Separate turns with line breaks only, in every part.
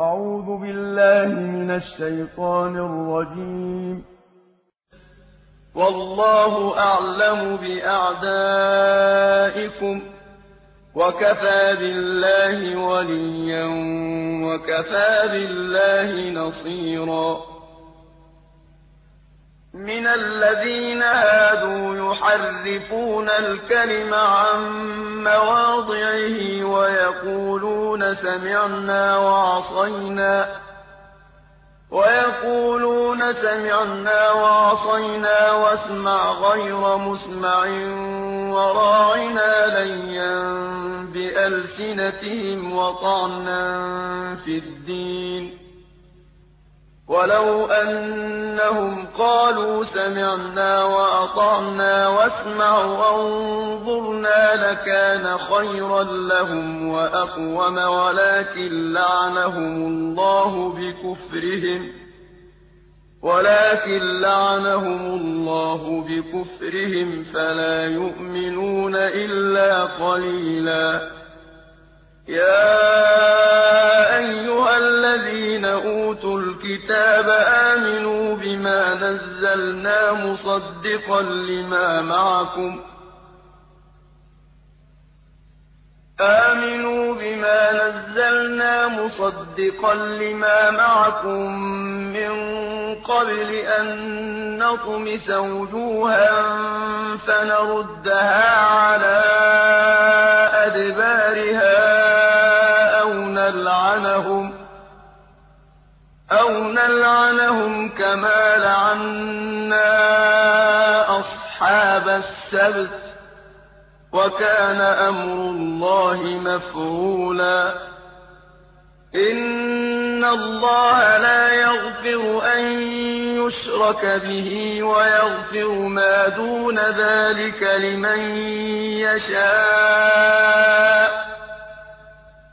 أعوذ بالله من الشيطان الرجيم.
والله أعلم بأعدائكم وكفى بالله وليا وكفى بالله نصيرا. مِنَ الَّذِينَ هَادُوا يُحَرِّفُونَ الْكَلِمَ عَن مَّوَاضِعِهِ وَيَقُولُونَ سَمِعْنَا وَعَصَيْنَا وَيَقُولُونَ سَمِعْنَا وَعَصَيْنَا وَاسْمَعْ غَيْرَ مُسْمَعٍ وَرَاعِنَا لَيًّا بِأَلْسِنَتِهِمْ وَطَعْنًا فِي الدِّينِ وَلَوْ أَنَّهُمْ قَالُوا سَمِعْنَا وَأَطَعْنَا وَاسْمَعْ وَانظُرْنَا لَكَانَ خَيْرًا لَّهُمْ وَأَقْوَمَ وَلَٰكِن لَّعَنَهُمُ اللَّهُ بِكُفْرِهِمْ ولكن لعنهم الله بكفرهم فلا يؤمنون إلا قليلا يا الكتاب آمنوا بما نزلنا مصدقا لما معكم. آمنوا بما نزلنا مصدقا لما معكم من قبل أن نطمس وجوها فنردها على أدبارها أو نلعنهم. أو نلعنهم كما لعنا أصحاب السبت وكان أمر الله مفعولا إن الله لا يغفر أن يشرك به ويغفر ما دون ذلك لمن يشاء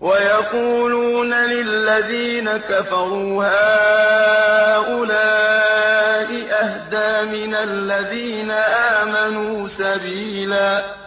وَيَقُولُونَ لِلَّذِينَ كَفَرُوا هَٰؤُلَاءِ أَهْدَىٰ مِنَ الَّذِينَ آمَنُوا سَبِيلًا.